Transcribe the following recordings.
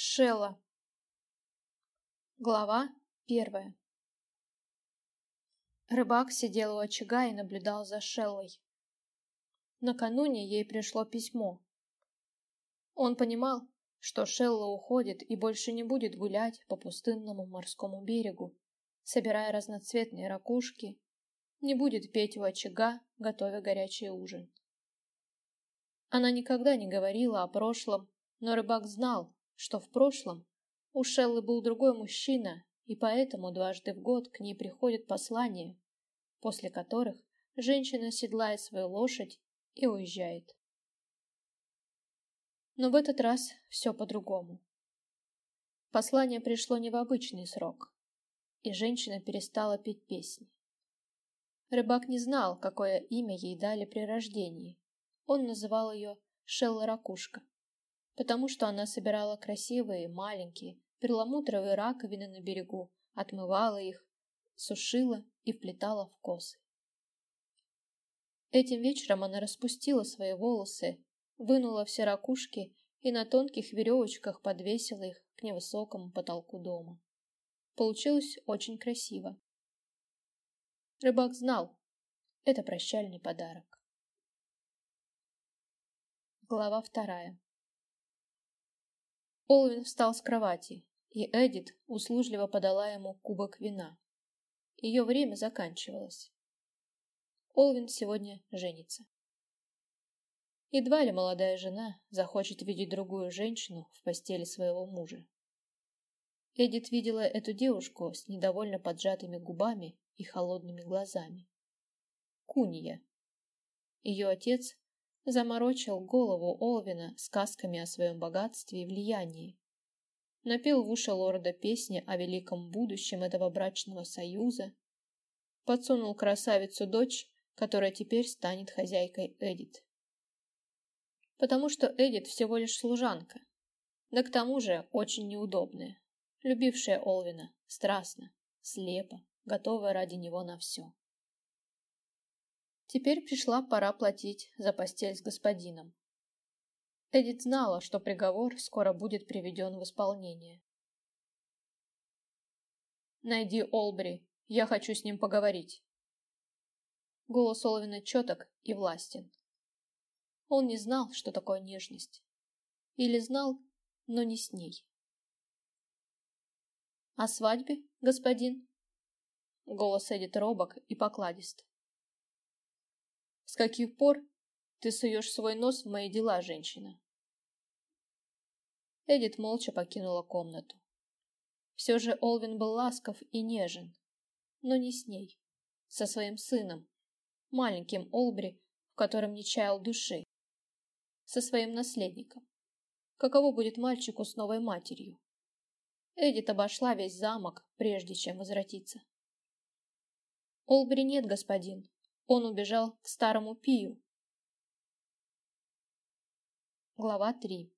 Шелла. Глава первая. Рыбак сидел у очага и наблюдал за Шеллой. Накануне ей пришло письмо. Он понимал, что Шелла уходит и больше не будет гулять по пустынному морскому берегу, собирая разноцветные ракушки, не будет петь у очага, готовя горячий ужин. Она никогда не говорила о прошлом, но рыбак знал, что в прошлом у Шеллы был другой мужчина, и поэтому дважды в год к ней приходят послания, после которых женщина седлает свою лошадь и уезжает. Но в этот раз все по-другому. Послание пришло не в обычный срок, и женщина перестала петь песни. Рыбак не знал, какое имя ей дали при рождении. Он называл ее Шелла Ракушка потому что она собирала красивые, маленькие, перламутровые раковины на берегу, отмывала их, сушила и вплетала в косы. Этим вечером она распустила свои волосы, вынула все ракушки и на тонких веревочках подвесила их к невысокому потолку дома. Получилось очень красиво. Рыбак знал, это прощальный подарок. Глава вторая. Олвин встал с кровати, и Эдит услужливо подала ему кубок вина. Ее время заканчивалось. Олвин сегодня женится. Едва ли молодая жена захочет видеть другую женщину в постели своего мужа. Эдит видела эту девушку с недовольно поджатыми губами и холодными глазами. Куния. Ее отец заморочил голову Олвина сказками о своем богатстве и влиянии. Напел в уши лорда песни о великом будущем этого брачного союза, подсунул красавицу дочь, которая теперь станет хозяйкой Эдит. Потому что Эдит всего лишь служанка, да к тому же очень неудобная, любившая Олвина страстно, слепо, готовая ради него на все. Теперь пришла пора платить за постель с господином. Эдит знала, что приговор скоро будет приведен в исполнение. «Найди Олбри, я хочу с ним поговорить». Голос Олвина четок и властен. Он не знал, что такое нежность. Или знал, но не с ней. «О свадьбе, господин?» Голос Эдит робок и покладист. С каких пор ты суешь свой нос в мои дела, женщина? Эдит молча покинула комнату. Все же Олвин был ласков и нежен, но не с ней, со своим сыном, маленьким Олбри, в котором не чаял души, со своим наследником. Каково будет мальчику с новой матерью? Эдит обошла весь замок, прежде чем возвратиться. «Олбри нет, господин», он убежал к старому Пию. Глава 3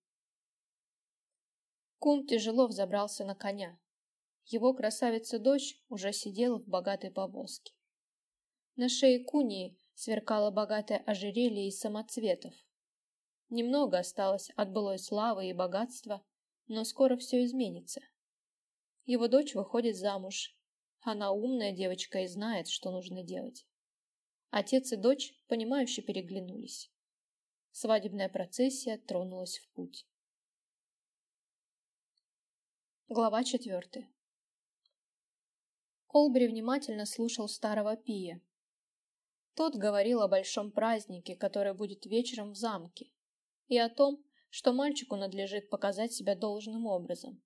Кун тяжело взобрался на коня. Его красавица-дочь уже сидела в богатой повозке. На шее Кунии сверкало богатое ожерелье из самоцветов. Немного осталось от былой славы и богатства, но скоро все изменится. Его дочь выходит замуж. Она умная девочка и знает, что нужно делать. Отец и дочь, понимающе переглянулись. Свадебная процессия тронулась в путь. Глава четвертая. Олбри внимательно слушал старого Пия. Тот говорил о большом празднике, который будет вечером в замке, и о том, что мальчику надлежит показать себя должным образом.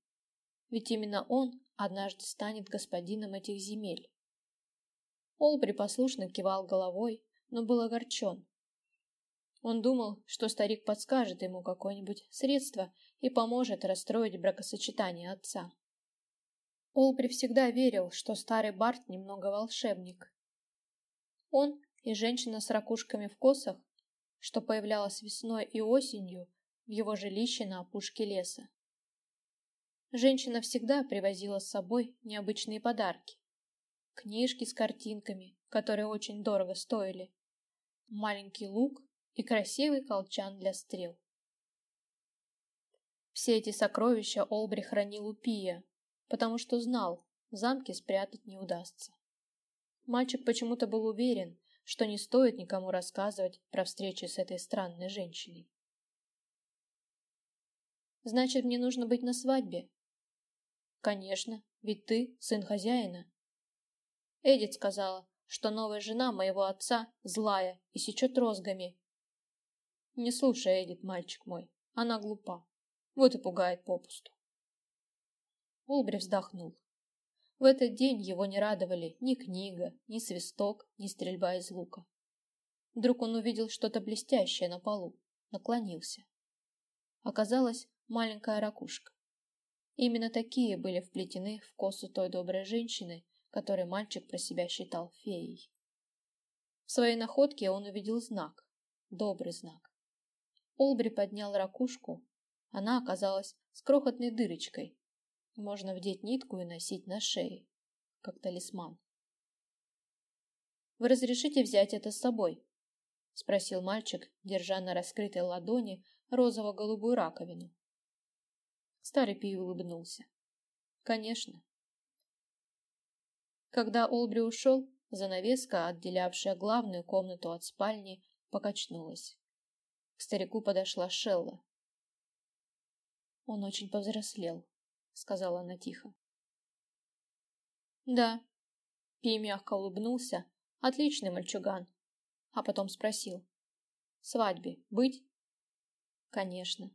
Ведь именно он однажды станет господином этих земель. Олбри послушно кивал головой, но был огорчен. Он думал, что старик подскажет ему какое-нибудь средство и поможет расстроить бракосочетание отца. Олбри всегда верил, что старый Барт немного волшебник. Он и женщина с ракушками в косах, что появлялась весной и осенью в его жилище на опушке леса. Женщина всегда привозила с собой необычные подарки книжки с картинками, которые очень дорого стоили, маленький лук и красивый колчан для стрел. Все эти сокровища Олбри хранил у Пия, потому что знал, в замке спрятать не удастся. Мальчик почему-то был уверен, что не стоит никому рассказывать про встречу с этой странной женщиной. «Значит, мне нужно быть на свадьбе?» «Конечно, ведь ты сын хозяина». Эдит сказала, что новая жена моего отца злая и сечет розгами. Не слушай Эдит, мальчик мой, она глупа. Вот и пугает попусту. Улбри вздохнул. В этот день его не радовали ни книга, ни свисток, ни стрельба из лука. Вдруг он увидел что-то блестящее на полу, наклонился. Оказалось, маленькая ракушка. Именно такие были вплетены в косу той доброй женщины, которой мальчик про себя считал феей. В своей находке он увидел знак, добрый знак. Олбри поднял ракушку, она оказалась с крохотной дырочкой, можно вдеть нитку и носить на шее, как талисман. «Вы разрешите взять это с собой?» — спросил мальчик, держа на раскрытой ладони розово-голубую раковину. Старый Пи улыбнулся. «Конечно». Когда Олбри ушел, занавеска, отделявшая главную комнату от спальни, покачнулась. К старику подошла Шелла. Он очень повзрослел сказала она тихо. Да. Пи мягко улыбнулся. Отличный мальчуган. А потом спросил. Свадьбе быть? Конечно.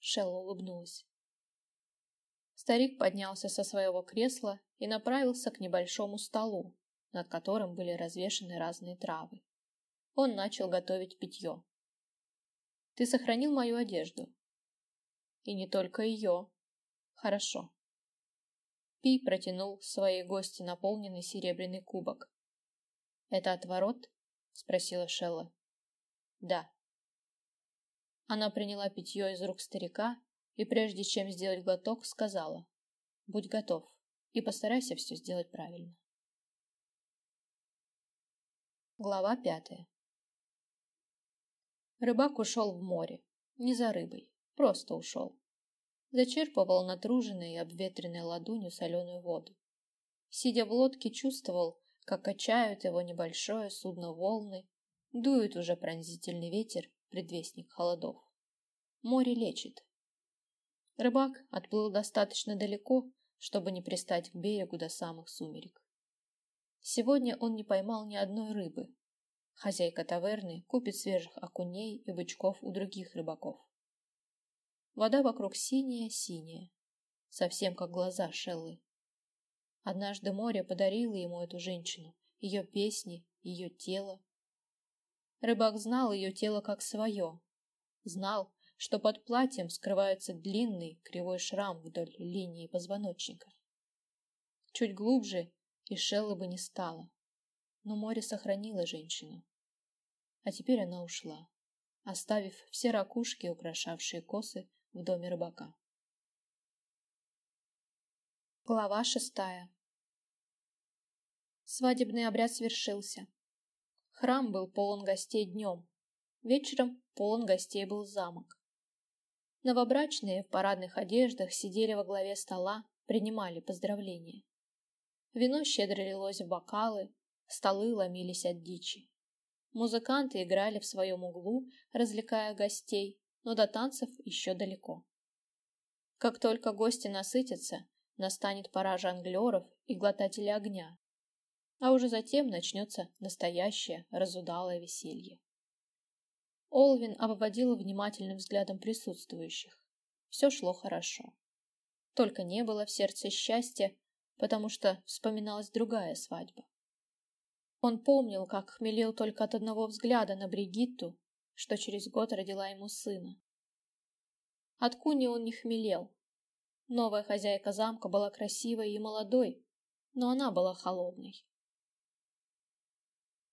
Шелла улыбнулась. Старик поднялся со своего кресла и направился к небольшому столу, над которым были развешаны разные травы. Он начал готовить питье. «Ты сохранил мою одежду?» «И не только ее», Хорошо. Пи протянул своей гости наполненный серебряный кубок. Это отворот? спросила Шелла. Да. Она приняла питье из рук старика и прежде чем сделать глоток, сказала: "Будь готов и постарайся все сделать правильно". Глава пятая. Рыбак ушел в море, не за рыбой, просто ушел зачерпывал натруженной и обветренной ладонью соленую воду. Сидя в лодке, чувствовал, как качают его небольшое судно волны, дует уже пронзительный ветер, предвестник холодов. Море лечит. Рыбак отплыл достаточно далеко, чтобы не пристать к берегу до самых сумерек. Сегодня он не поймал ни одной рыбы. Хозяйка таверны купит свежих окуней и бычков у других рыбаков. Вода вокруг синяя-синяя, совсем как глаза Шеллы. Однажды море подарило ему эту женщину, ее песни, ее тело. Рыбак знал ее тело как свое. Знал, что под платьем скрывается длинный кривой шрам вдоль линии позвоночника. Чуть глубже, и Шеллы бы не стало. Но море сохранило женщину. А теперь она ушла, оставив все ракушки, украшавшие косы, в доме рыбака. Глава шестая Свадебный обряд свершился. Храм был полон гостей днем. Вечером полон гостей был замок. Новобрачные в парадных одеждах сидели во главе стола, принимали поздравления. Вино щедро лилось в бокалы, столы ломились от дичи. Музыканты играли в своем углу, развлекая гостей, но до танцев еще далеко. Как только гости насытятся, настанет пора жонглеров и глотателей огня, а уже затем начнется настоящее разудалое веселье. Олвин обводил внимательным взглядом присутствующих. Все шло хорошо. Только не было в сердце счастья, потому что вспоминалась другая свадьба. Он помнил, как хмелел только от одного взгляда на Бригитту что через год родила ему сына. От Куни он не хмелел. Новая хозяйка замка была красивой и молодой, но она была холодной.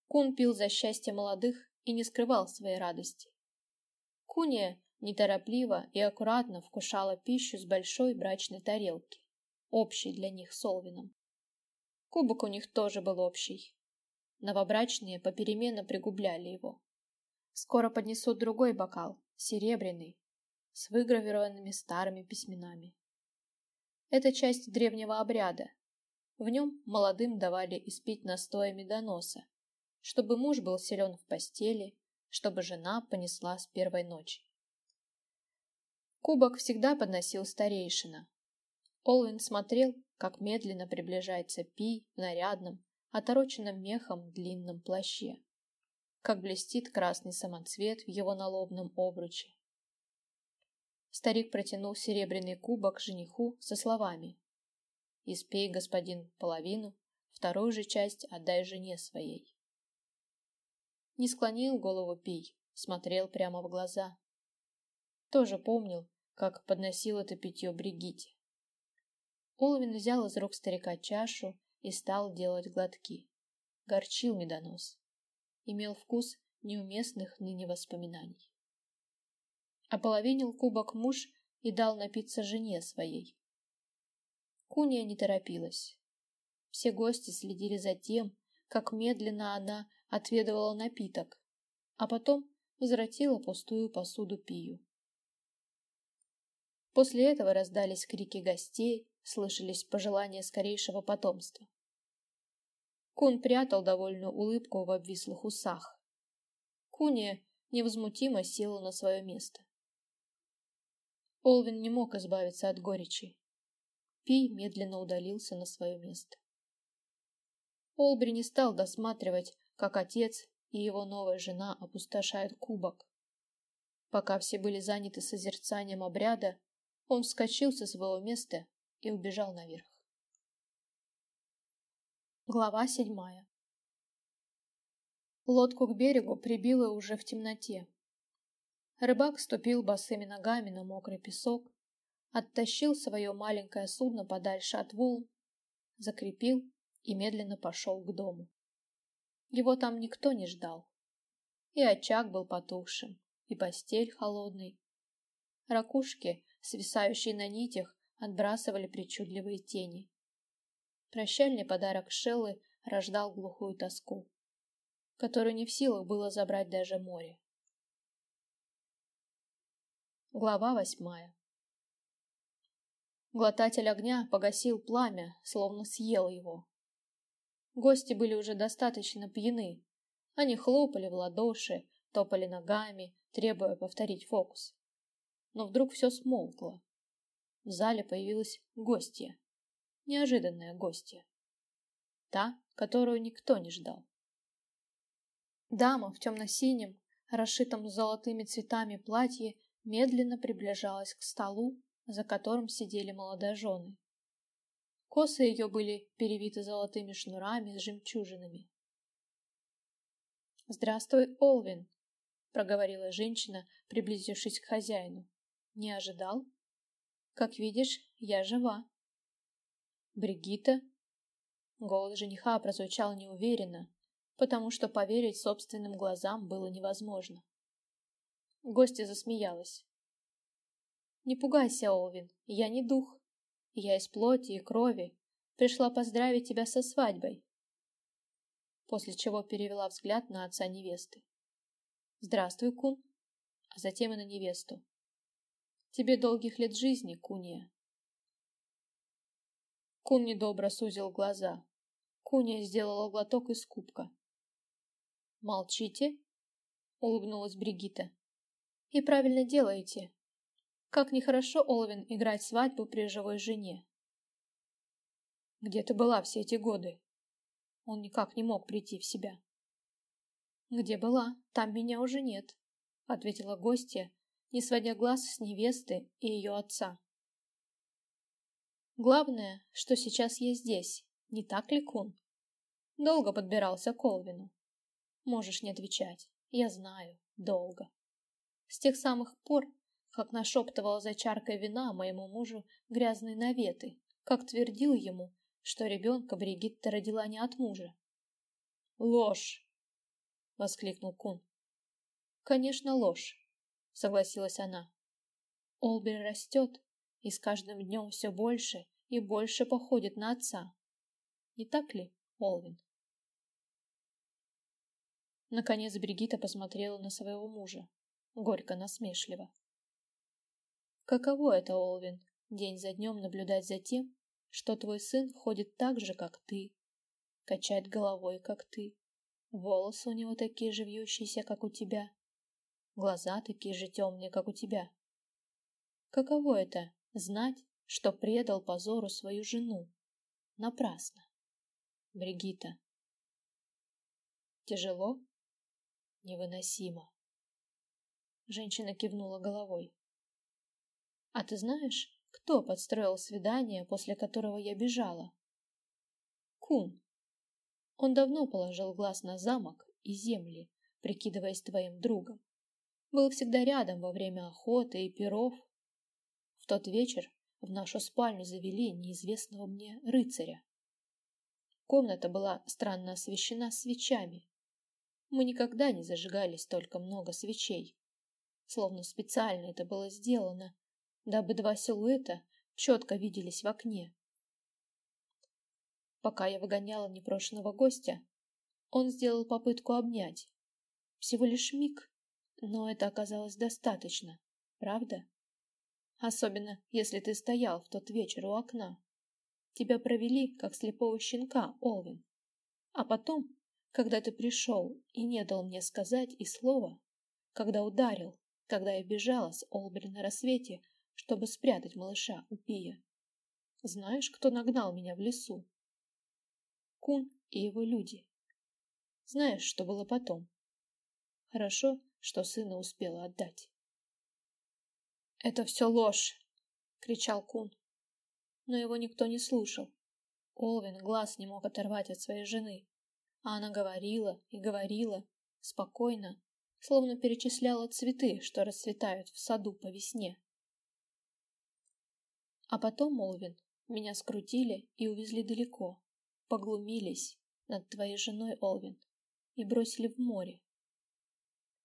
Кун пил за счастье молодых и не скрывал своей радости. Куния неторопливо и аккуратно вкушала пищу с большой брачной тарелки, общей для них с Олвином. Кубок у них тоже был общий. Новобрачные попеременно пригубляли его. Скоро поднесут другой бокал, серебряный, с выгравированными старыми письменами. Это часть древнего обряда. В нем молодым давали испить настоя медоноса, чтобы муж был силен в постели, чтобы жена понесла с первой ночи. Кубок всегда подносил старейшина. Олвин смотрел, как медленно приближается Пи в нарядном, отороченном мехом длинном плаще, как блестит красный самоцвет в его налобном обруче. Старик протянул серебряный кубок жениху со словами «Испей, господин, половину, вторую же часть отдай жене своей». Не склонил голову Пий, смотрел прямо в глаза. Тоже помнил, как подносил это питье Бригите. Олвин взял из рук старика чашу и стал делать глотки. Горчил медонос. Имел вкус неуместных ныне воспоминаний. Ополовинил кубок муж и дал напиться жене своей. Куния не торопилась. Все гости следили за тем, как медленно она отведывала напиток, а потом возвратила пустую посуду Пию. После этого раздались крики гостей, слышались пожелания скорейшего потомства. Кун прятал довольную улыбку в обвислых усах. Куния невозмутимо села на свое место. Олвин не мог избавиться от горечи. Пий медленно удалился на свое место. Олбри не стал досматривать, как отец и его новая жена опустошают кубок. Пока все были заняты созерцанием обряда, он вскочил со своего места и убежал наверх. Глава седьмая Лодку к берегу прибило уже в темноте. Рыбак ступил босыми ногами на мокрый песок, оттащил свое маленькое судно подальше от волн, закрепил и медленно пошел к дому. Его там никто не ждал. И очаг был потухшим, и постель холодной. Ракушки, свисающие на нитях, отбрасывали причудливые тени. Прощальный подарок Шеллы рождал глухую тоску, которую не в силах было забрать даже море. Глава восьмая Глотатель огня погасил пламя, словно съел его. Гости были уже достаточно пьяны. Они хлопали в ладоши, топали ногами, требуя повторить фокус. Но вдруг все смолкло. В зале появилась гостья. Неожиданная гостья. Та, которую никто не ждал. Дама в темно-синем, расшитом золотыми цветами платье медленно приближалась к столу, за которым сидели молодожены. Косы ее были перевиты золотыми шнурами с жемчужинами. «Здравствуй, Олвин», — проговорила женщина, приблизившись к хозяину. «Не ожидал? Как видишь, я жива». «Бригитта?» Голос жениха прозвучал неуверенно, потому что поверить собственным глазам было невозможно. Гостья засмеялась. «Не пугайся, Олвин, я не дух. Я из плоти и крови. Пришла поздравить тебя со свадьбой. После чего перевела взгляд на отца невесты. Здравствуй, Кун. А затем и на невесту. Тебе долгих лет жизни, Куния. Кун недобро сузил глаза. Куния сделала глоток из кубка. «Молчите?» — улыбнулась Бригита. «И правильно делаете. Как нехорошо, Олвин, играть свадьбу при живой жене. Где ты была все эти годы? Он никак не мог прийти в себя. Где была, там меня уже нет, ответила гостья, не сводя глаз с невесты и ее отца. Главное, что сейчас я здесь, не так ли, Кун? Долго подбирался к Олвину. Можешь не отвечать, я знаю, долго. С тех самых пор, как нашептывал за чаркой вина моему мужу грязные наветы, как твердил ему, что ребенка Бригитта родила не от мужа. «Ложь!» — воскликнул Кун. «Конечно, ложь», — согласилась она. Олбер растет, и с каждым днем все больше и больше походит на отца. Не так ли, Олвин? Наконец Бригитта посмотрела на своего мужа, горько насмешливо. Каково это, Олвин, день за днем наблюдать за тем, что твой сын ходит так же, как ты, качает головой, как ты, волосы у него такие же вьющиеся, как у тебя, глаза такие же темные, как у тебя. Каково это — знать, что предал позору свою жену? Напрасно. Бригита. Тяжело? Невыносимо. Женщина кивнула головой. А ты знаешь, кто подстроил свидание, после которого я бежала? Кун. Он давно положил глаз на замок и земли, прикидываясь твоим другом. Был всегда рядом во время охоты и перов. В тот вечер в нашу спальню завели неизвестного мне рыцаря. Комната была странно освещена свечами. Мы никогда не зажигали столько много свечей. Словно специально это было сделано, дабы два силуэта четко виделись в окне. Пока я выгоняла непрошенного гостя, он сделал попытку обнять. Всего лишь миг, но это оказалось достаточно, правда? Особенно, если ты стоял в тот вечер у окна. Тебя провели, как слепого щенка, Олвин. А потом, когда ты пришел и не дал мне сказать и слова, когда ударил, когда я бежала с Олбри на рассвете, чтобы спрятать малыша у Пия. Знаешь, кто нагнал меня в лесу? Кун и его люди. Знаешь, что было потом? Хорошо, что сына успела отдать. «Это все ложь!» — кричал Кун но его никто не слушал. Олвин глаз не мог оторвать от своей жены, а она говорила и говорила, спокойно, словно перечисляла цветы, что расцветают в саду по весне. А потом, Олвин, меня скрутили и увезли далеко, поглумились над твоей женой, Олвин, и бросили в море.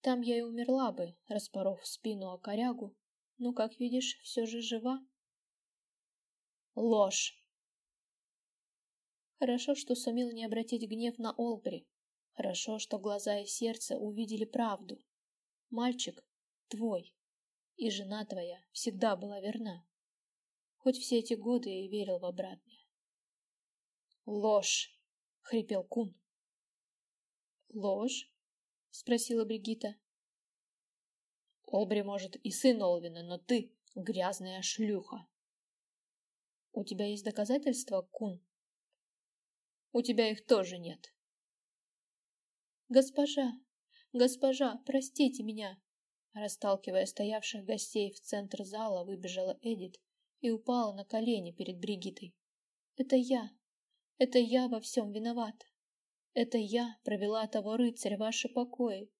Там я и умерла бы, распоров спину о корягу, но, как видишь, все же жива. Ложь. Хорошо, что сумел не обратить гнев на Олбри. Хорошо, что глаза и сердце увидели правду. Мальчик твой, и жена твоя всегда была верна. Хоть все эти годы я и верил в обратное. Ложь, хрипел Кун. Ложь? спросила Бригита. Олбри, может, и сын Олвина, но ты грязная шлюха. У тебя есть доказательства, Кун? У тебя их тоже нет. Госпожа, госпожа, простите меня. Расталкивая стоявших гостей в центр зала, выбежала Эдит и упала на колени перед Бригитой. Это я. Это я во всем виновата. Это я провела того рыцаря ваши покои.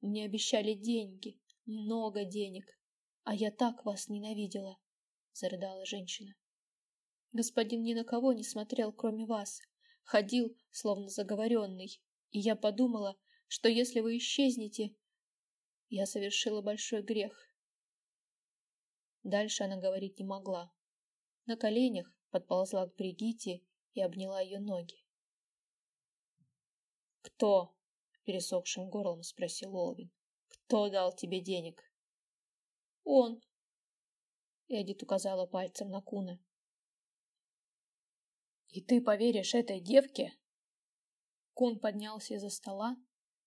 Мне обещали деньги, много денег, а я так вас ненавидела, зарыдала женщина. Господин ни на кого не смотрел, кроме вас. Ходил, словно заговоренный. И я подумала, что если вы исчезнете, я совершила большой грех. Дальше она говорить не могла. На коленях подползла к Бригите и обняла ее ноги. «Кто?» — пересохшим горлом спросил Олвин. «Кто дал тебе денег?» «Он!» Эдит указала пальцем на Куна. «И ты поверишь этой девке?» Кун поднялся из-за стола,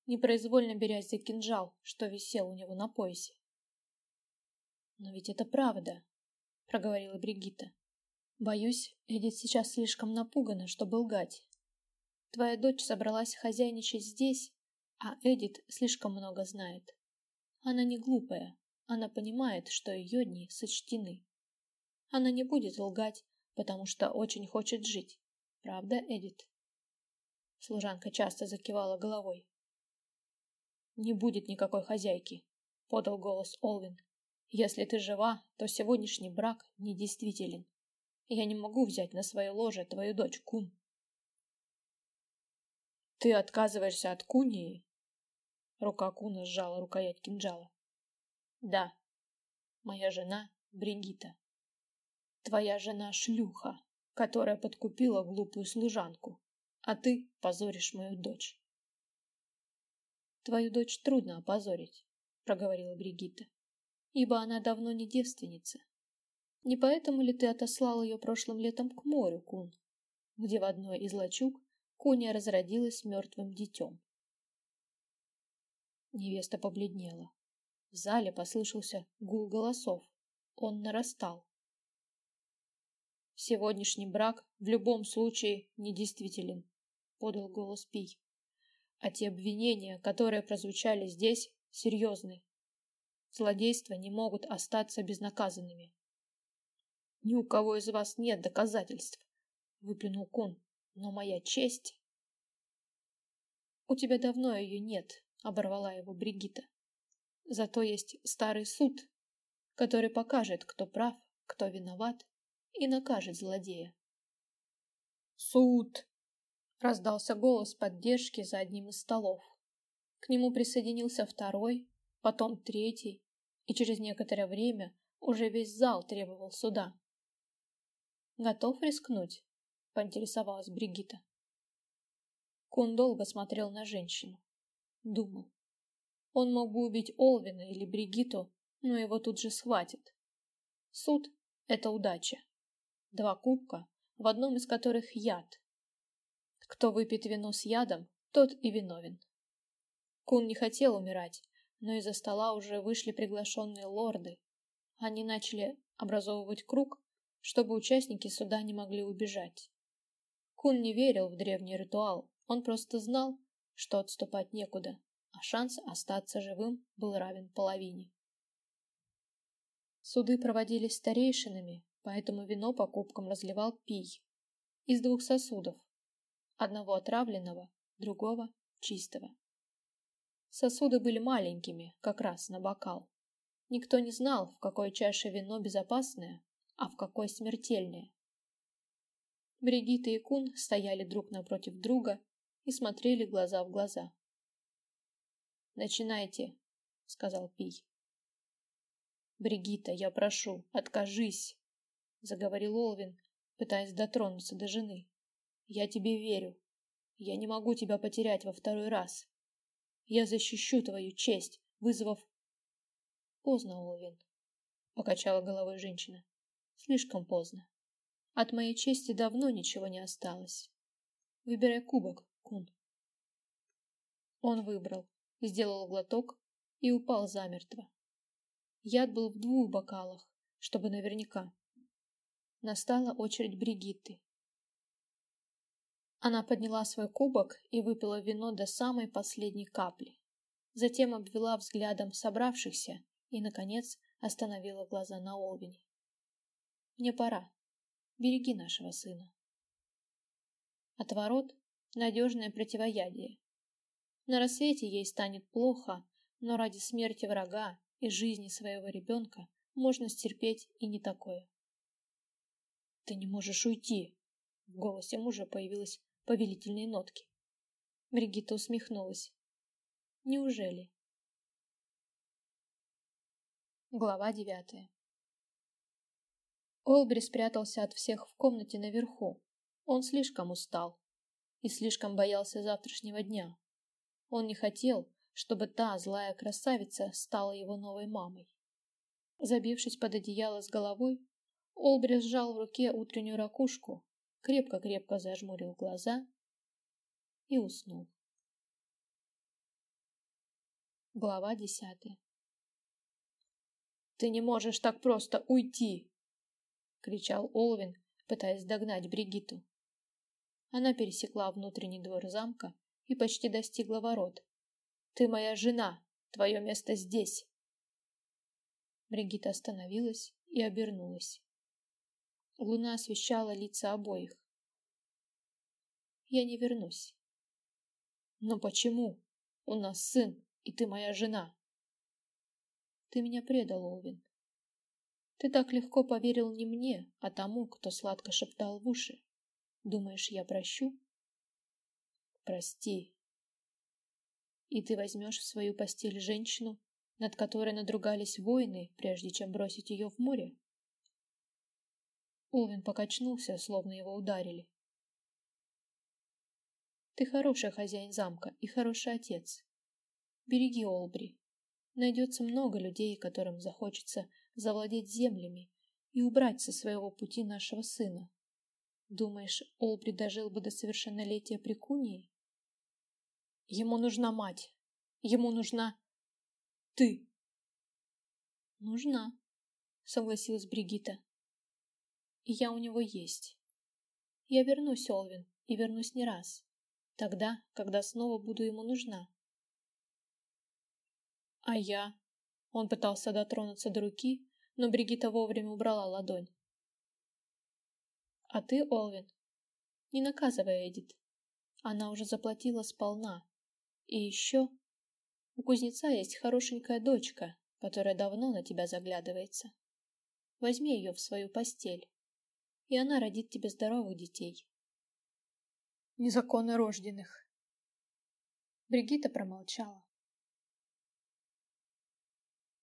непроизвольно берясь за кинжал, что висел у него на поясе. «Но ведь это правда», — проговорила Бригитта. «Боюсь, Эдит сейчас слишком напугана, чтобы лгать. Твоя дочь собралась хозяйничать здесь, а Эдит слишком много знает. Она не глупая, она понимает, что ее дни сочтены. Она не будет лгать, потому что очень хочет жить. Правда, Эдит? Служанка часто закивала головой. «Не будет никакой хозяйки», — подал голос Олвин. «Если ты жива, то сегодняшний брак недействителен. Я не могу взять на свое ложе твою дочь, Кун». «Ты отказываешься от Кунии?» Рука Куна сжала рукоять кинжала. «Да, моя жена Бригита». Твоя жена шлюха, которая подкупила глупую служанку, а ты позоришь мою дочь. Твою дочь трудно опозорить, проговорила Бригитта, ибо она давно не девственница, Не поэтому ли ты отослал ее прошлым летом к морю, Кун, где в одной из лачуг Куня разродилась мертвым детем? Невеста побледнела. В зале послышался гул голосов. Он нарастал. Сегодняшний брак в любом случае недействителен, подал голос Пий. А те обвинения, которые прозвучали здесь, серьезны. Злодейства не могут остаться безнаказанными. Ни у кого из вас нет доказательств, выплюнул Кун. Но моя честь... У тебя давно ее нет, оборвала его Бригита. Зато есть старый суд, который покажет, кто прав, кто виноват и накажет злодея. «Суд!» — раздался голос поддержки за одним из столов. К нему присоединился второй, потом третий, и через некоторое время уже весь зал требовал суда. «Готов рискнуть?» — поинтересовалась Бригита. Кун долго смотрел на женщину. Думал. Он мог бы убить Олвина или Бригиту, но его тут же схватит. Суд — это удача. Два кубка, в одном из которых яд. Кто выпьет вино с ядом, тот и виновен. Кун не хотел умирать, но из-за стола уже вышли приглашенные лорды. Они начали образовывать круг, чтобы участники суда не могли убежать. Кун не верил в древний ритуал, он просто знал, что отступать некуда, а шанс остаться живым был равен половине. Суды проводились старейшинами, поэтому вино по кубкам разливал Пий из двух сосудов, одного отравленного, другого чистого. Сосуды были маленькими, как раз на бокал. Никто не знал, в какой чаше вино безопасное, а в какой смертельное. Бригитта и Кун стояли друг напротив друга и смотрели глаза в глаза. «Начинайте», — сказал Пий. «Бригитта, я прошу, откажись», — заговорил Олвин, пытаясь дотронуться до жены. «Я тебе верю. Я не могу тебя потерять во второй раз. Я защищу твою честь, вызвав...» «Поздно, Олвин», — покачала головой женщина. «Слишком поздно. От моей чести давно ничего не осталось. Выбирай кубок, Кун». Он выбрал, сделал глоток и упал замертво. Яд был в двух бокалах, чтобы наверняка. Настала очередь Бригитты. Она подняла свой кубок и выпила вино до самой последней капли. Затем обвела взглядом собравшихся и, наконец, остановила глаза на Олвине. «Мне пора. Береги нашего сына». Отворот — надежное противоядие. На рассвете ей станет плохо, но ради смерти врага и жизни своего ребенка можно стерпеть и не такое. «Ты не можешь уйти!» В голосе мужа появилась повелительные нотки. Бригитта усмехнулась. Неужели? Глава девятая Олбри спрятался от всех в комнате наверху. Он слишком устал и слишком боялся завтрашнего дня. Он не хотел, чтобы та злая красавица стала его новой мамой. Забившись под одеяло с головой, Олбри сжал в руке утреннюю ракушку крепко-крепко зажмурил глаза и уснул. Глава десятая «Ты не можешь так просто уйти!» — кричал Олвин, пытаясь догнать Бригиту. Она пересекла внутренний двор замка и почти достигла ворот. «Ты моя жена! Твое место здесь!» Бригита остановилась и обернулась. Луна освещала лица обоих. Я не вернусь. Но почему? У нас сын, и ты моя жена. Ты меня предал, Олвин. Ты так легко поверил не мне, а тому, кто сладко шептал в уши. Думаешь, я прощу? Прости. И ты возьмешь в свою постель женщину, над которой надругались воины, прежде чем бросить ее в море? Улвин покачнулся, словно его ударили. Ты хороший хозяин замка и хороший отец. Береги Олбри. Найдется много людей, которым захочется завладеть землями, и убрать со своего пути нашего сына. Думаешь, Олбри дожил бы до совершеннолетия при Кунии? Ему нужна мать. Ему нужна... ты. Нужна, согласилась Бригита. И я у него есть. Я вернусь, Олвин, и вернусь не раз. Тогда, когда снова буду ему нужна. А я? Он пытался дотронуться до руки, но Бригита вовремя убрала ладонь. А ты, Олвин, не наказывай Эдит. Она уже заплатила сполна. И еще у кузнеца есть хорошенькая дочка, которая давно на тебя заглядывается. Возьми ее в свою постель, и она родит тебе здоровых детей. Незаконно рожденных. Бригита промолчала.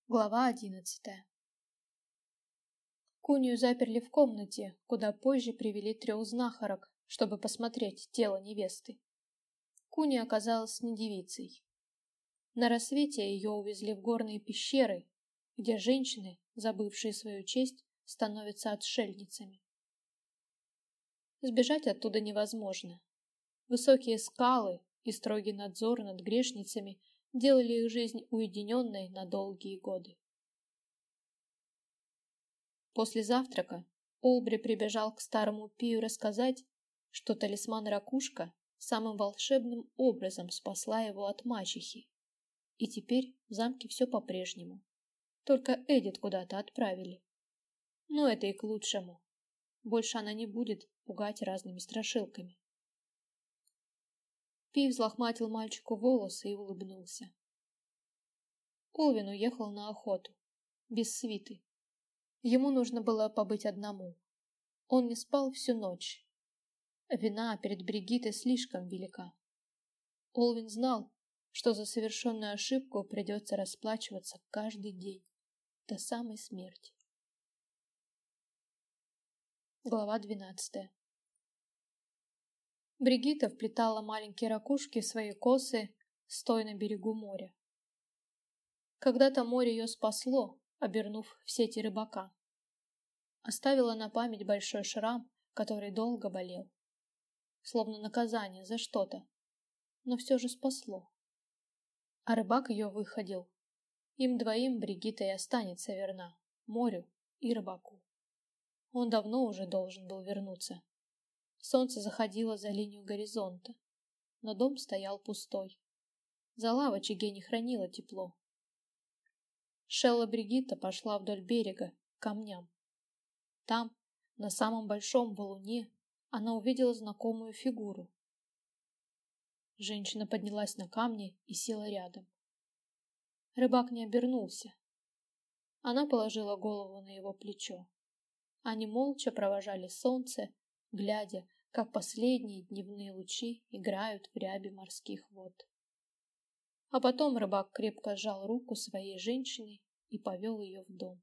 Глава одиннадцатая Кунию заперли в комнате, куда позже привели трех знахарок, чтобы посмотреть тело невесты. Куни оказалась не девицей. На рассвете ее увезли в горные пещеры, где женщины, забывшие свою честь, становятся отшельницами. Сбежать оттуда невозможно. Высокие скалы и строгий надзор над грешницами делали их жизнь уединенной на долгие годы. После завтрака Олбри прибежал к старому Пию рассказать, что талисман Ракушка самым волшебным образом спасла его от мачехи. И теперь в замке все по-прежнему. Только Эдит куда-то отправили. Но это и к лучшему. Больше она не будет пугать разными страшилками. Пи взлохматил мальчику волосы и улыбнулся. Олвин уехал на охоту, без свиты. Ему нужно было побыть одному. Он не спал всю ночь. Вина перед Бригитой слишком велика. Олвин знал, что за совершенную ошибку придется расплачиваться каждый день, до самой смерти. Глава двенадцатая Бригита вплетала маленькие ракушки в свои косы, стоя на берегу моря. Когда-то море ее спасло, обернув в сети рыбака. Оставила на память большой шрам, который долго болел. Словно наказание за что-то, но все же спасло. А рыбак ее выходил. Им двоим Бригита и останется верна, морю и рыбаку. Он давно уже должен был вернуться. Солнце заходило за линию горизонта, но дом стоял пустой. Зала в не хранила тепло. Шелла Бригитта пошла вдоль берега, к камням. Там, на самом большом валуне, она увидела знакомую фигуру. Женщина поднялась на камни и села рядом. Рыбак не обернулся. Она положила голову на его плечо. Они молча провожали солнце, глядя, как последние дневные лучи играют в ряби морских вод. А потом рыбак крепко сжал руку своей женщины и повел ее в дом.